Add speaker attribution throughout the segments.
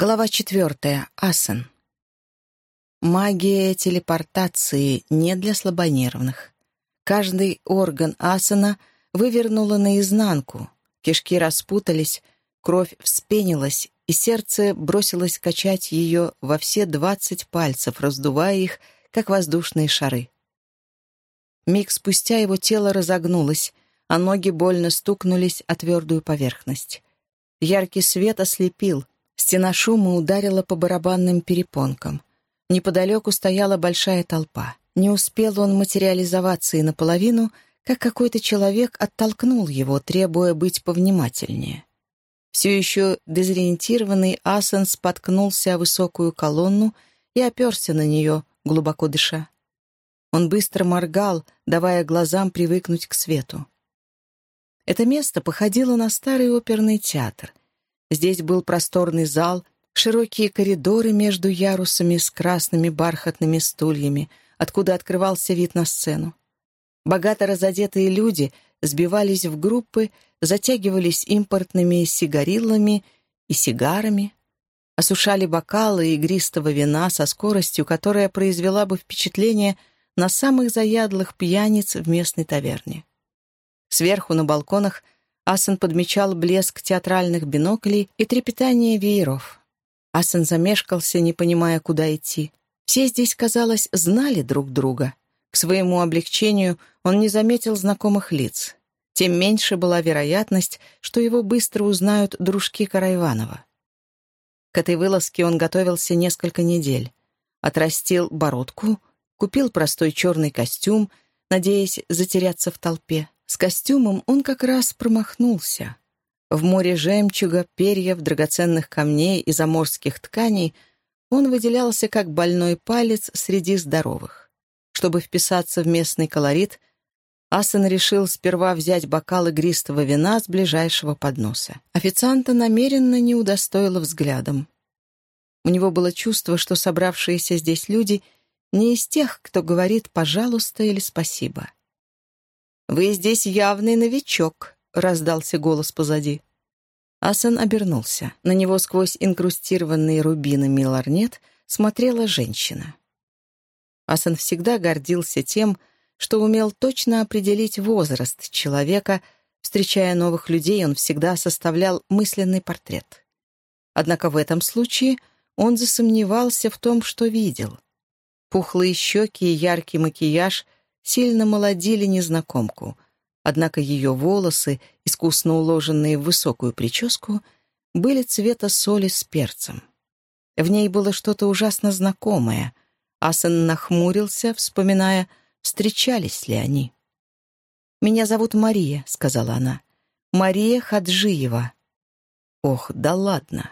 Speaker 1: Глава четвертая. Асен. Магия телепортации не для слабонервных. Каждый орган асана вывернула наизнанку, кишки распутались, кровь вспенилась, и сердце бросилось качать ее во все двадцать пальцев, раздувая их, как воздушные шары. Миг спустя его тело разогнулось, а ноги больно стукнулись о твердую поверхность. Яркий свет ослепил — Стена шума ударила по барабанным перепонкам. Неподалеку стояла большая толпа. Не успел он материализоваться и наполовину, как какой-то человек оттолкнул его, требуя быть повнимательнее. Все еще дезориентированный Асан споткнулся о высокую колонну и оперся на нее, глубоко дыша. Он быстро моргал, давая глазам привыкнуть к свету. Это место походило на старый оперный театр, Здесь был просторный зал, широкие коридоры между ярусами с красными бархатными стульями, откуда открывался вид на сцену. Богато разодетые люди сбивались в группы, затягивались импортными сигариллами и сигарами, осушали бокалы игристого вина со скоростью, которая произвела бы впечатление на самых заядлых пьяниц в местной таверне. Сверху на балконах – Асан подмечал блеск театральных биноклей и трепетание вееров. Асан замешкался, не понимая, куда идти. Все здесь, казалось, знали друг друга. К своему облегчению он не заметил знакомых лиц. Тем меньше была вероятность, что его быстро узнают дружки Карайванова. К этой вылазке он готовился несколько недель. Отрастил бородку, купил простой черный костюм, надеясь затеряться в толпе. С костюмом он как раз промахнулся. В море жемчуга, перьев, драгоценных камней и заморских тканей он выделялся как больной палец среди здоровых. Чтобы вписаться в местный колорит, Асан решил сперва взять бокал игристого вина с ближайшего подноса. Официанта намеренно не удостоила взглядом. У него было чувство, что собравшиеся здесь люди не из тех, кто говорит «пожалуйста» или «спасибо». «Вы здесь явный новичок», — раздался голос позади. Асан обернулся. На него сквозь инкрустированный рубинами ларнет смотрела женщина. Асан всегда гордился тем, что умел точно определить возраст человека. Встречая новых людей, он всегда составлял мысленный портрет. Однако в этом случае он засомневался в том, что видел. Пухлые щеки и яркий макияж — сильно молодили незнакомку, однако ее волосы, искусно уложенные в высокую прическу, были цвета соли с перцем. В ней было что-то ужасно знакомое. Асан нахмурился, вспоминая, встречались ли они. «Меня зовут Мария», — сказала она. «Мария Хаджиева». «Ох, да ладно».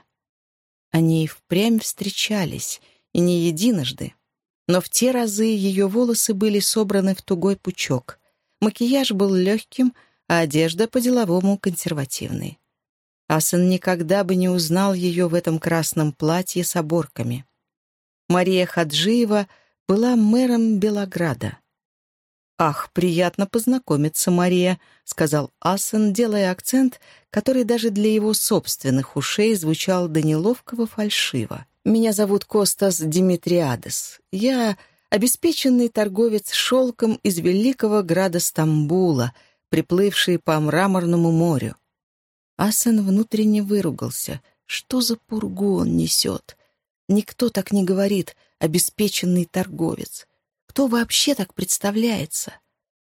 Speaker 1: Они и впрямь встречались, и не единожды. Но в те разы ее волосы были собраны в тугой пучок. Макияж был легким, а одежда по-деловому консервативной. Асан никогда бы не узнал ее в этом красном платье с оборками. Мария Хаджиева была мэром Белограда. «Ах, приятно познакомиться, Мария», — сказал Асан, делая акцент, который даже для его собственных ушей звучал до неловкого фальшиво. Меня зовут Костас Димитриадес. Я обеспеченный торговец шелком из великого града Стамбула, приплывший по мраморному морю. Асан внутренне выругался. Что за пургу он несет? Никто так не говорит, обеспеченный торговец. Кто вообще так представляется?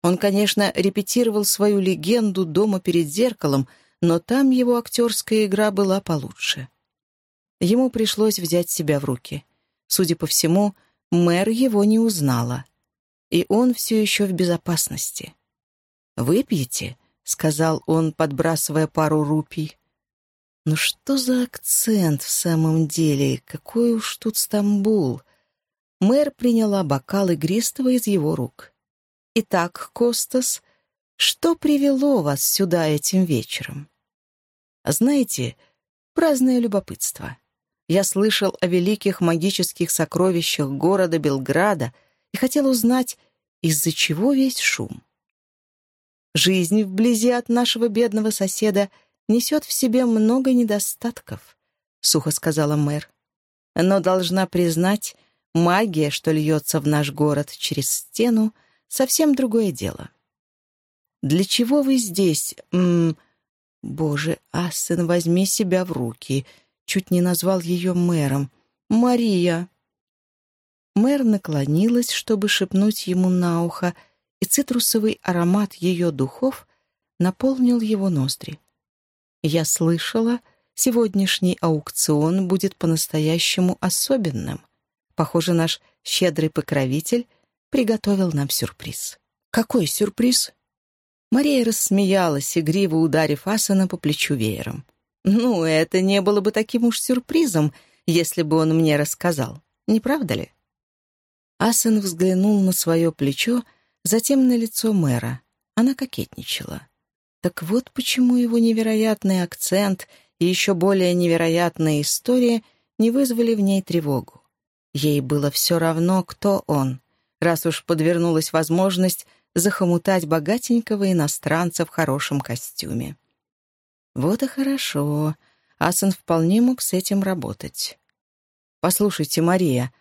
Speaker 1: Он, конечно, репетировал свою легенду дома перед зеркалом, но там его актерская игра была получше. Ему пришлось взять себя в руки. Судя по всему, мэр его не узнала. И он все еще в безопасности. «Выпьете?» — сказал он, подбрасывая пару рупий. «Ну что за акцент в самом деле? Какой уж тут Стамбул!» Мэр приняла бокал игристого из его рук. «Итак, Костас, что привело вас сюда этим вечером?» «Знаете, праздное любопытство. Я слышал о великих магических сокровищах города Белграда и хотел узнать, из-за чего весь шум. Жизнь вблизи от нашего бедного соседа несет в себе много недостатков. — сухо сказала мэр. «Но должна признать, магия, что льется в наш город через стену, совсем другое дело». «Для чего вы здесь? М -м Боже, Ассен, возьми себя в руки!» Чуть не назвал ее мэром. «Мария!» Мэр наклонилась, чтобы шепнуть ему на ухо, и цитрусовый аромат ее духов наполнил его ноздри. «Я слышала, сегодняшний аукцион будет по-настоящему особенным. Похоже, наш щедрый покровитель приготовил нам сюрприз». «Какой сюрприз?» Мария рассмеялась, игриво ударив Асана по плечу веером. «Ну, это не было бы таким уж сюрпризом, если бы он мне рассказал. Не правда ли?» Асан взглянул на свое плечо, затем на лицо мэра. Она кокетничала. Так вот почему его невероятный акцент и еще более невероятная история не вызвали в ней тревогу. Ей было все равно, кто он, раз уж подвернулась возможность захомутать богатенького иностранца в хорошем костюме. Вот и хорошо. Асан вполне мог с этим работать. «Послушайте, Мария»,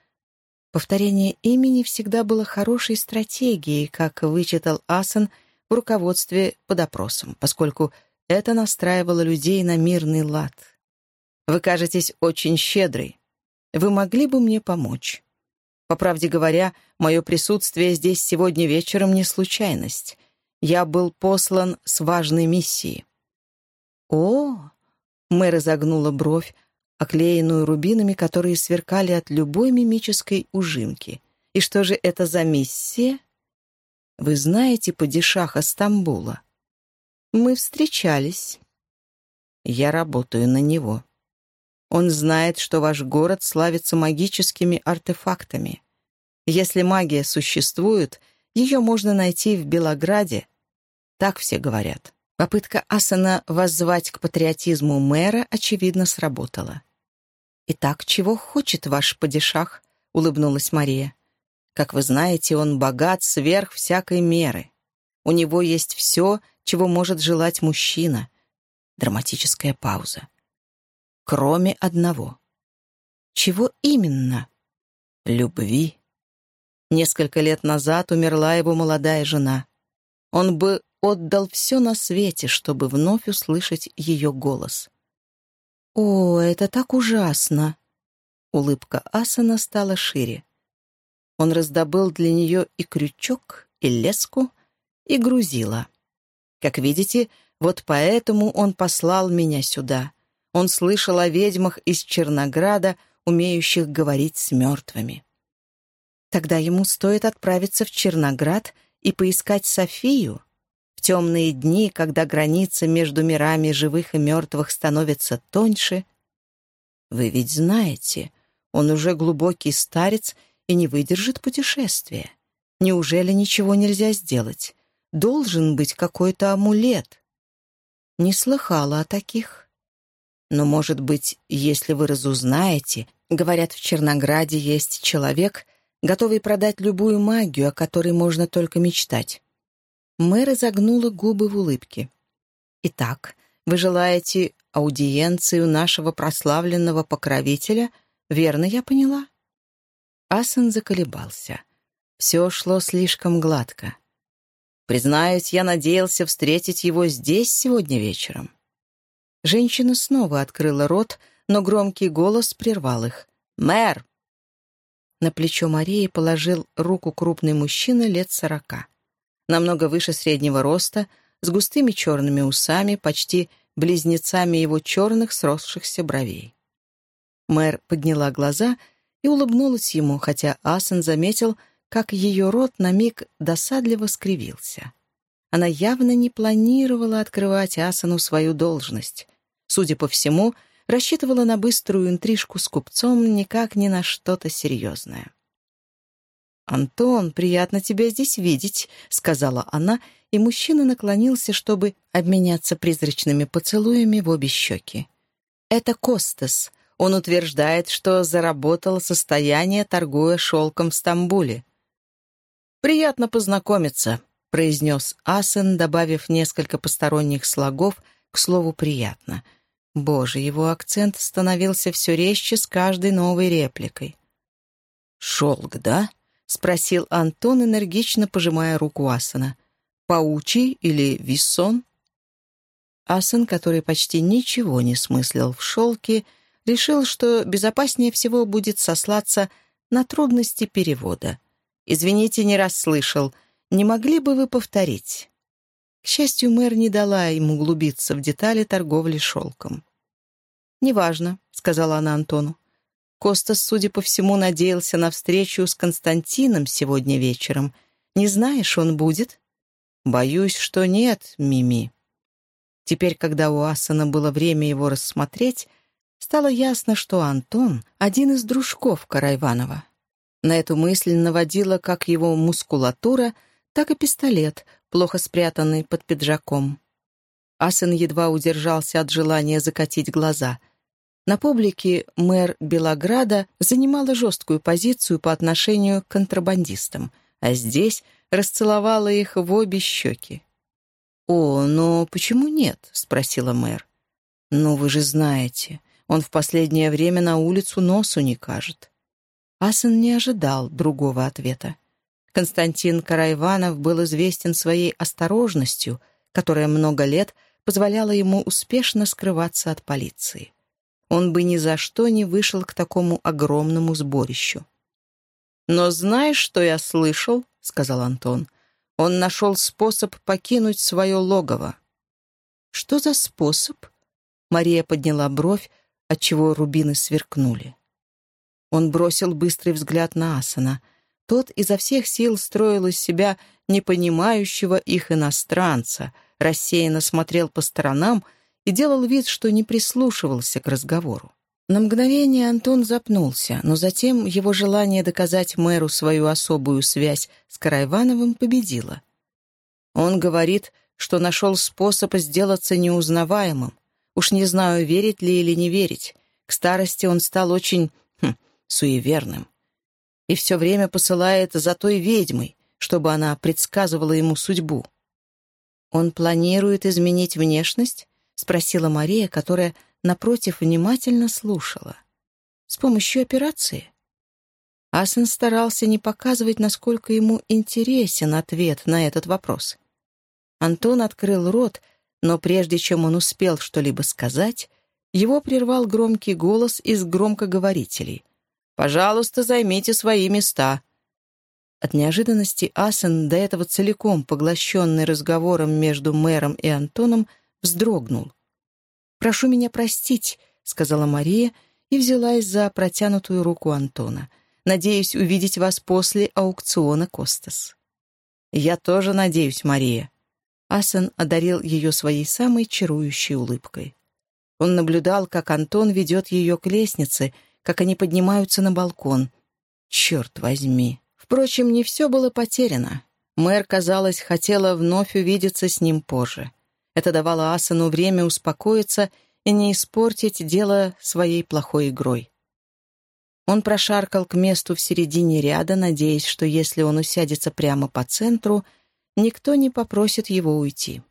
Speaker 1: Повторение имени всегда было хорошей стратегией, как вычитал Асан в руководстве по допросам, поскольку это настраивало людей на мирный лад. «Вы кажетесь очень щедрой. Вы могли бы мне помочь?» По правде говоря, мое присутствие здесь сегодня вечером не случайность. Я был послан с важной миссией. «О!» — мэр изогнула бровь, оклеенную рубинами, которые сверкали от любой мимической ужимки. «И что же это за миссия?» «Вы знаете падишаха Стамбула?» «Мы встречались». «Я работаю на него». Он знает, что ваш город славится магическими артефактами. Если магия существует, ее можно найти в Белограде. Так все говорят. Попытка Асана воззвать к патриотизму мэра, очевидно, сработала. «Итак, чего хочет ваш падишах?» — улыбнулась Мария. «Как вы знаете, он богат сверх всякой меры. У него есть все, чего может желать мужчина». Драматическая пауза кроме одного. Чего именно? Любви. Несколько лет назад умерла его молодая жена. Он бы отдал все на свете, чтобы вновь услышать ее голос. «О, это так ужасно!» Улыбка Асана стала шире. Он раздобыл для нее и крючок, и леску, и грузила. Как видите, вот поэтому он послал меня сюда, он слышал о ведьмах из Чернограда, умеющих говорить с мертвыми. Тогда ему стоит отправиться в Черноград и поискать Софию. В темные дни, когда граница между мирами живых и мертвых становится тоньше. Вы ведь знаете, он уже глубокий старец и не выдержит путешествия. Неужели ничего нельзя сделать? Должен быть какой-то амулет. Не слыхала о таких. Но, может быть, если вы разузнаете, говорят, в Чернограде есть человек, готовый продать любую магию, о которой можно только мечтать. Мэр изогнула губы в улыбке. «Итак, вы желаете аудиенцию нашего прославленного покровителя? Верно я поняла?» Асан заколебался. Все шло слишком гладко. «Признаюсь, я надеялся встретить его здесь сегодня вечером». Женщина снова открыла рот, но громкий голос прервал их. «Мэр!» На плечо Марии положил руку крупный мужчина лет сорока. Намного выше среднего роста, с густыми черными усами, почти близнецами его черных сросшихся бровей. Мэр подняла глаза и улыбнулась ему, хотя Асан заметил, как ее рот на миг досадливо скривился. Она явно не планировала открывать Асану свою должность. Судя по всему, рассчитывала на быструю интрижку с купцом, никак не на что-то серьезное. «Антон, приятно тебя здесь видеть», — сказала она, и мужчина наклонился, чтобы обменяться призрачными поцелуями в обе щеки. «Это Костас. Он утверждает, что заработал состояние, торгуя шелком в Стамбуле». «Приятно познакомиться», — произнес Асен, добавив несколько посторонних слогов к слову «приятно». Боже, его акцент становился все резче с каждой новой репликой. «Шелк, да?» — спросил Антон, энергично пожимая руку Асана. «Паучий или виссон?» Асан, который почти ничего не смыслил в шелке, решил, что безопаснее всего будет сослаться на трудности перевода. «Извините, не расслышал. Не могли бы вы повторить?» К счастью, мэр не дала ему углубиться в детали торговли шелком. «Неважно», — сказала она Антону. Костас, судя по всему, надеялся на встречу с Константином сегодня вечером. Не знаешь, он будет? Боюсь, что нет, Мими. Теперь, когда у Асана было время его рассмотреть, стало ясно, что Антон — один из дружков Карайванова. На эту мысль наводила как его мускулатура, так и пистолет, плохо спрятанный под пиджаком. Асан едва удержался от желания закатить глаза — на публике мэр Белограда занимала жесткую позицию по отношению к контрабандистам, а здесь расцеловала их в обе щеки. «О, но почему нет?» — спросила мэр. «Ну, вы же знаете, он в последнее время на улицу носу не кажет». Асан не ожидал другого ответа. Константин Карайванов был известен своей осторожностью, которая много лет позволяла ему успешно скрываться от полиции он бы ни за что не вышел к такому огромному сборищу. «Но знаешь, что я слышал?» — сказал Антон. «Он нашел способ покинуть свое логово». «Что за способ?» Мария подняла бровь, отчего рубины сверкнули. Он бросил быстрый взгляд на Асана. Тот изо всех сил строил из себя непонимающего их иностранца, рассеянно смотрел по сторонам — и делал вид, что не прислушивался к разговору. На мгновение Антон запнулся, но затем его желание доказать мэру свою особую связь с Карайвановым победило. Он говорит, что нашел способ сделаться неузнаваемым. Уж не знаю, верить ли или не верить. К старости он стал очень хм, суеверным. И все время посылает за той ведьмой, чтобы она предсказывала ему судьбу. Он планирует изменить внешность? — спросила Мария, которая, напротив, внимательно слушала. «С помощью операции?» Асен старался не показывать, насколько ему интересен ответ на этот вопрос. Антон открыл рот, но прежде чем он успел что-либо сказать, его прервал громкий голос из громкоговорителей. «Пожалуйста, займите свои места». От неожиданности Асен, до этого целиком поглощенный разговором между мэром и Антоном, вздрогнул. «Прошу меня простить», — сказала Мария и взялась за протянутую руку Антона. «Надеюсь увидеть вас после аукциона Костас». «Я тоже надеюсь, Мария». Асан одарил ее своей самой чарующей улыбкой. Он наблюдал, как Антон ведет ее к лестнице, как они поднимаются на балкон. Черт возьми. Впрочем, не все было потеряно. Мэр, казалось, хотела вновь увидеться с ним позже. Это давало Асану время успокоиться и не испортить дело своей плохой игрой. Он прошаркал к месту в середине ряда, надеясь, что если он усядется прямо по центру, никто не попросит его уйти.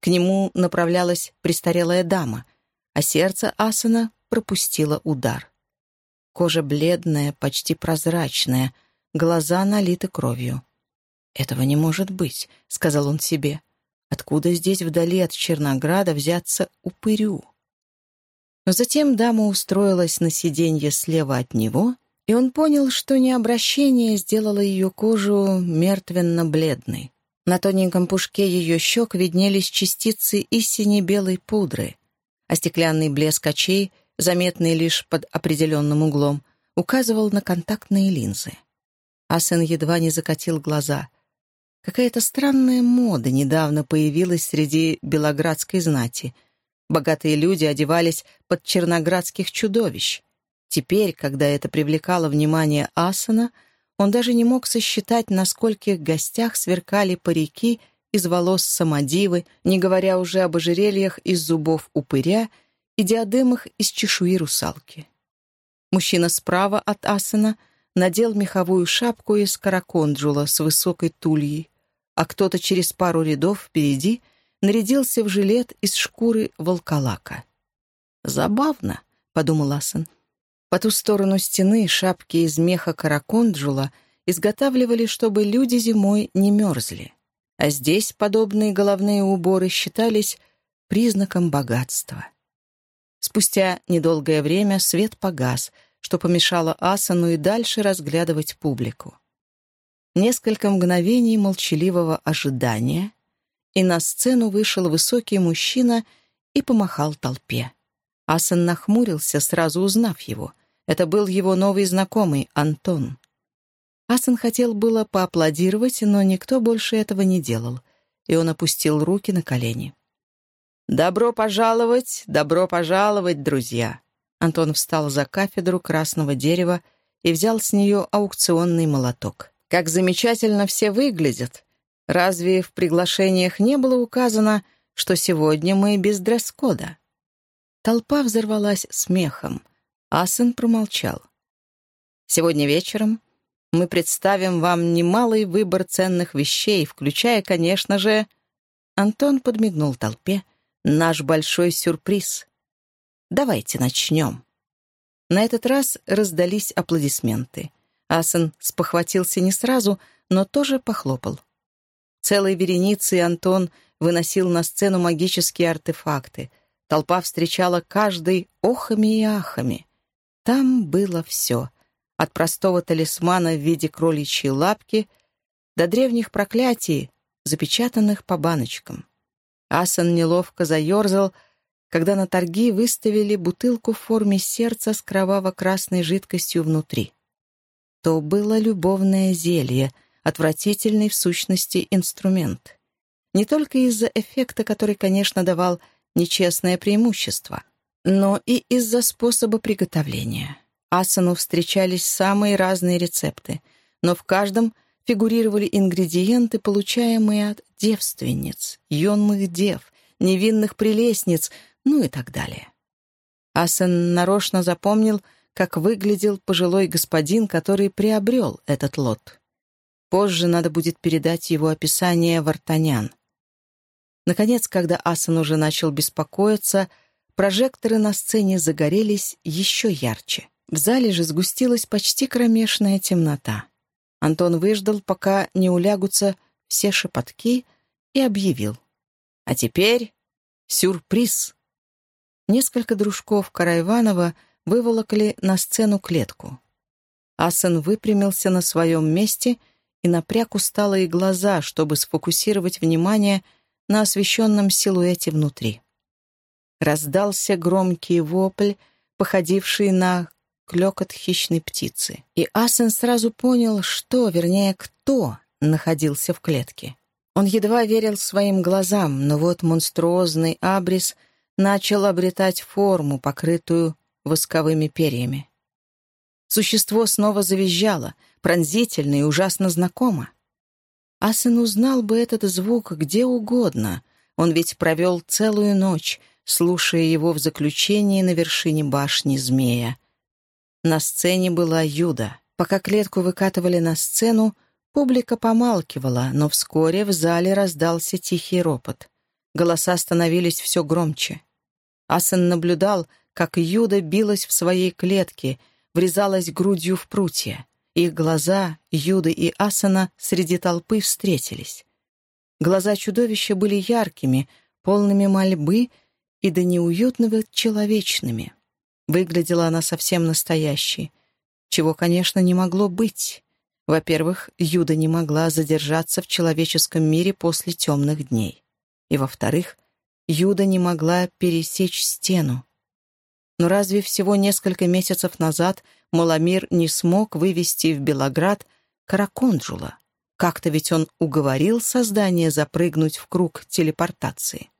Speaker 1: К нему направлялась престарелая дама, а сердце Асана пропустило удар. Кожа бледная, почти прозрачная, глаза налиты кровью. «Этого не может быть», — сказал он себе. Откуда здесь вдали от Чернограда взяться упырю? Но затем дама устроилась на сиденье слева от него, и он понял, что необращение сделало ее кожу мертвенно-бледной. На тоненьком пушке ее щек виднелись частицы истине белой пудры, а стеклянный блеск очей, заметный лишь под определенным углом, указывал на контактные линзы. Асен едва не закатил глаза — Какая-то странная мода недавно появилась среди белоградской знати. Богатые люди одевались под черноградских чудовищ. Теперь, когда это привлекало внимание Асана, он даже не мог сосчитать, на скольких гостях сверкали парики из волос самодивы, не говоря уже об ожерельях из зубов упыря и диадемах из чешуи русалки. Мужчина справа от Асана надел меховую шапку из караконджула с высокой тульей, а кто-то через пару рядов впереди нарядился в жилет из шкуры волколака. «Забавно», — подумал Асан. По ту сторону стены шапки из меха караконджула изготавливали, чтобы люди зимой не мерзли. А здесь подобные головные уборы считались признаком богатства. Спустя недолгое время свет погас, что помешало Асану и дальше разглядывать публику. Несколько мгновений молчаливого ожидания, и на сцену вышел высокий мужчина и помахал толпе. Асан нахмурился, сразу узнав его. Это был его новый знакомый, Антон. Асан хотел было поаплодировать, но никто больше этого не делал, и он опустил руки на колени. «Добро пожаловать, добро пожаловать, друзья!» Антон встал за кафедру красного дерева и взял с нее аукционный молоток. «Как замечательно все выглядят! Разве в приглашениях не было указано, что сегодня мы без дресс-кода?» Толпа взорвалась смехом. Асен промолчал. «Сегодня вечером мы представим вам немалый выбор ценных вещей, включая, конечно же...» Антон подмигнул толпе. «Наш большой сюрприз. Давайте начнем». На этот раз раздались аплодисменты. Асан спохватился не сразу, но тоже похлопал. Целой вереницей Антон выносил на сцену магические артефакты. Толпа встречала каждый охами и ахами. Там было все — от простого талисмана в виде кроличьей лапки до древних проклятий, запечатанных по баночкам. Асан неловко заерзал, когда на торги выставили бутылку в форме сердца с кроваво-красной жидкостью внутри. То было любовное зелье, отвратительный в сущности инструмент. Не только из-за эффекта, который, конечно, давал нечестное преимущество, но и из-за способа приготовления. Асану встречались самые разные рецепты, но в каждом фигурировали ингредиенты, получаемые от девственниц, юных дев, невинных прелестниц, ну и так далее. Асан нарочно запомнил, как выглядел пожилой господин, который приобрел этот лот. Позже надо будет передать его описание вартанян. Наконец, когда Асан уже начал беспокоиться, прожекторы на сцене загорелись еще ярче. В зале же сгустилась почти кромешная темнота. Антон выждал, пока не улягутся все шепотки, и объявил. «А теперь сюрприз!» Несколько дружков Карайванова выволокли на сцену клетку. Асен выпрямился на своем месте и напряг усталые глаза, чтобы сфокусировать внимание на освещенном силуэте внутри. Раздался громкий вопль, походивший на клёкот хищной птицы. И Асен сразу понял, что, вернее, кто находился в клетке. Он едва верил своим глазам, но вот монструозный абрис начал обретать форму, покрытую восковыми перьями. Существо снова завизжало, пронзительно и ужасно знакомо. Асен узнал бы этот звук где угодно. Он ведь провел целую ночь, слушая его в заключении на вершине башни змея. На сцене была Юда. Пока клетку выкатывали на сцену, публика помалкивала, но вскоре в зале раздался тихий ропот. Голоса становились все громче. Асан наблюдал, как Юда билась в своей клетке, врезалась грудью в прутья. Их глаза, Юды и Асана, среди толпы встретились. Глаза чудовища были яркими, полными мольбы и до неуютного человечными. Выглядела она совсем настоящей, чего, конечно, не могло быть. Во-первых, Юда не могла задержаться в человеческом мире после темных дней. И, во-вторых, Юда не могла пересечь стену. Но разве всего несколько месяцев назад Маламир не смог вывести в Белоград Караконджула? Как-то ведь он уговорил создание запрыгнуть в круг телепортации.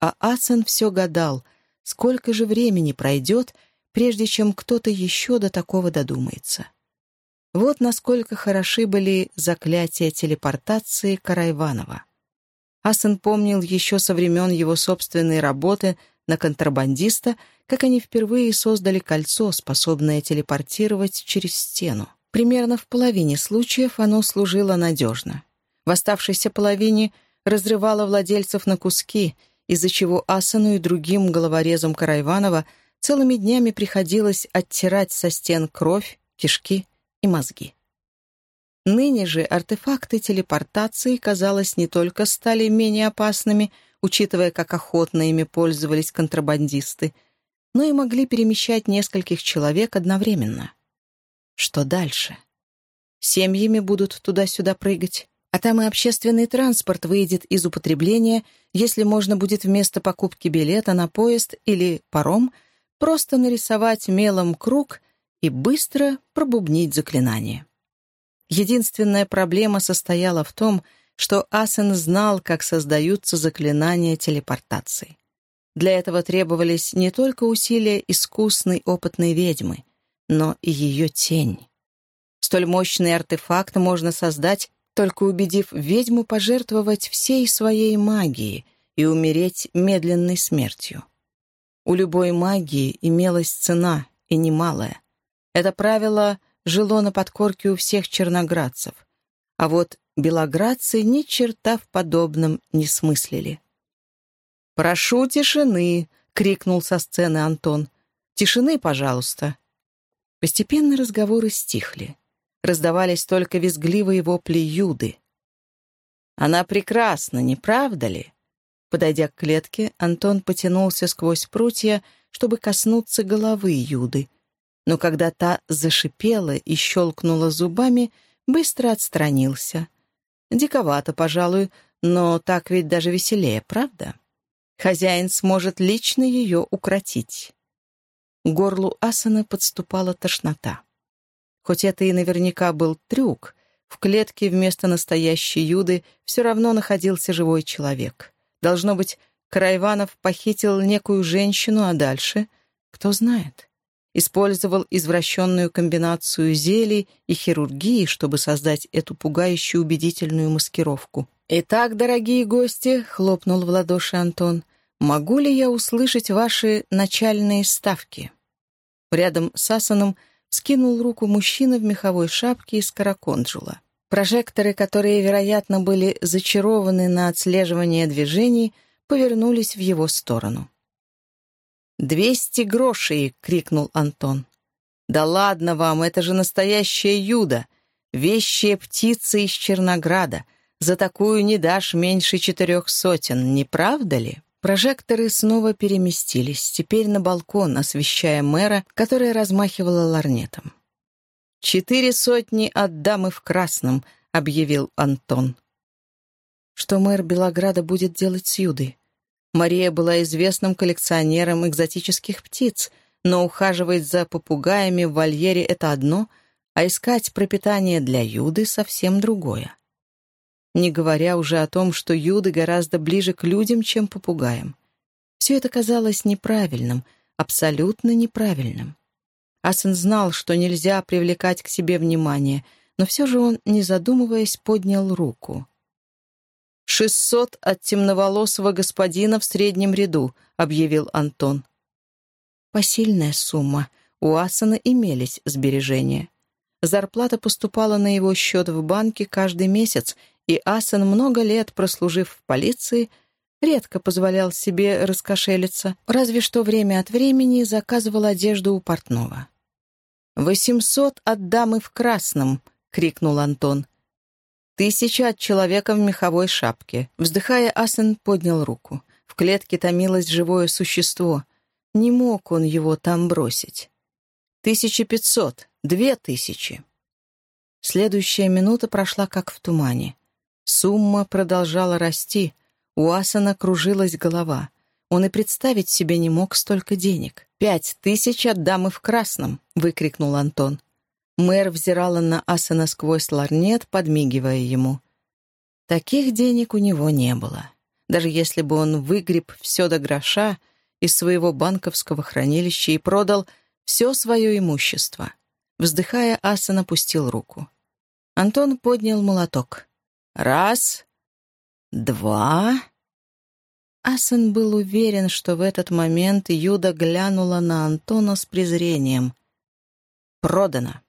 Speaker 1: А Ацен все гадал, Сколько же времени пройдет, прежде чем кто-то еще до такого додумается? Вот насколько хороши были заклятия телепортации Карайванова. Асан помнил еще со времен его собственной работы на контрабандиста, как они впервые создали кольцо, способное телепортировать через стену. Примерно в половине случаев оно служило надежно. В оставшейся половине разрывало владельцев на куски — из-за чего Асану и другим головорезам Карайванова целыми днями приходилось оттирать со стен кровь, кишки и мозги. Ныне же артефакты телепортации, казалось, не только стали менее опасными, учитывая, как охотно ими пользовались контрабандисты, но и могли перемещать нескольких человек одновременно. Что дальше? Семьями будут туда-сюда прыгать, а там и общественный транспорт выйдет из употребления, если можно будет вместо покупки билета на поезд или паром просто нарисовать мелом круг и быстро пробубнить заклинание. Единственная проблема состояла в том, что Асен знал, как создаются заклинания телепортации. Для этого требовались не только усилия искусной опытной ведьмы, но и ее тень. Столь мощный артефакт можно создать, только убедив ведьму пожертвовать всей своей магией и умереть медленной смертью. У любой магии имелась цена, и немалая. Это правило жило на подкорке у всех черноградцев. А вот белоградцы ни черта в подобном не смыслили. «Прошу тишины!» — крикнул со сцены Антон. «Тишины, пожалуйста!» Постепенно разговоры стихли. Раздавались только визгливые вопли Юды. «Она прекрасна, не правда ли?» Подойдя к клетке, Антон потянулся сквозь прутья, чтобы коснуться головы Юды, но когда та зашипела и щелкнула зубами, быстро отстранился. Диковато, пожалуй, но так ведь даже веселее, правда? Хозяин сможет лично ее укротить. К горлу Асана подступала тошнота. Хоть это и наверняка был трюк, в клетке вместо настоящей Юды все равно находился живой человек. Должно быть, Карайванов похитил некую женщину, а дальше — кто знает использовал извращенную комбинацию зелий и хирургии, чтобы создать эту пугающую убедительную маскировку. «Итак, дорогие гости», — хлопнул в ладоши Антон, — «могу ли я услышать ваши начальные ставки?» Рядом с Асаном скинул руку мужчина в меховой шапке из караконджула. Прожекторы, которые, вероятно, были зачарованы на отслеживание движений, повернулись в его сторону. «Двести грошей!» — крикнул Антон. «Да ладно вам, это же настоящая юда! Вещая птица из Чернограда. За такую не дашь меньше четырех сотен, не правда ли?» Прожекторы снова переместились, теперь на балкон, освещая мэра, которая размахивала ларнетом. «Четыре сотни от дамы в красном», — объявил Антон. Что мэр Белограда будет делать с Юдой? Мария была известным коллекционером экзотических птиц, но ухаживать за попугаями в вольере — это одно, а искать пропитание для Юды — совсем другое. Не говоря уже о том, что Юды гораздо ближе к людям, чем попугаям. Все это казалось неправильным, абсолютно неправильным. Асен знал, что нельзя привлекать к себе внимание, но все же он, не задумываясь, поднял руку. «Шестьсот от темноволосого господина в среднем ряду», — объявил Антон. Посильная сумма. У Асана имелись сбережения. Зарплата поступала на его счет в банке каждый месяц, и Асан, много лет прослужив в полиции, редко позволял себе раскошелиться, разве что время от времени заказывал одежду у портного. «Восемьсот от дамы в красном!» — крикнул Антон. Тысяча от человека в меховой шапке. Вздыхая, Асен поднял руку. В клетке томилось живое существо. Не мог он его там бросить. Тысяча пятьсот. Две тысячи. Следующая минута прошла как в тумане. Сумма продолжала расти. У Асана кружилась голова. Он и представить себе не мог столько денег. «Пять тысяч от дамы в красном!» — выкрикнул Антон. Мэр взирала на Асана сквозь ларнет, подмигивая ему. Таких денег у него не было. Даже если бы он выгреб все до гроша из своего банковского хранилища и продал все свое имущество. Вздыхая, Асан опустил руку. Антон поднял молоток. «Раз, два...» Асан был уверен, что в этот момент Юда глянула на Антона с презрением. «Продано!»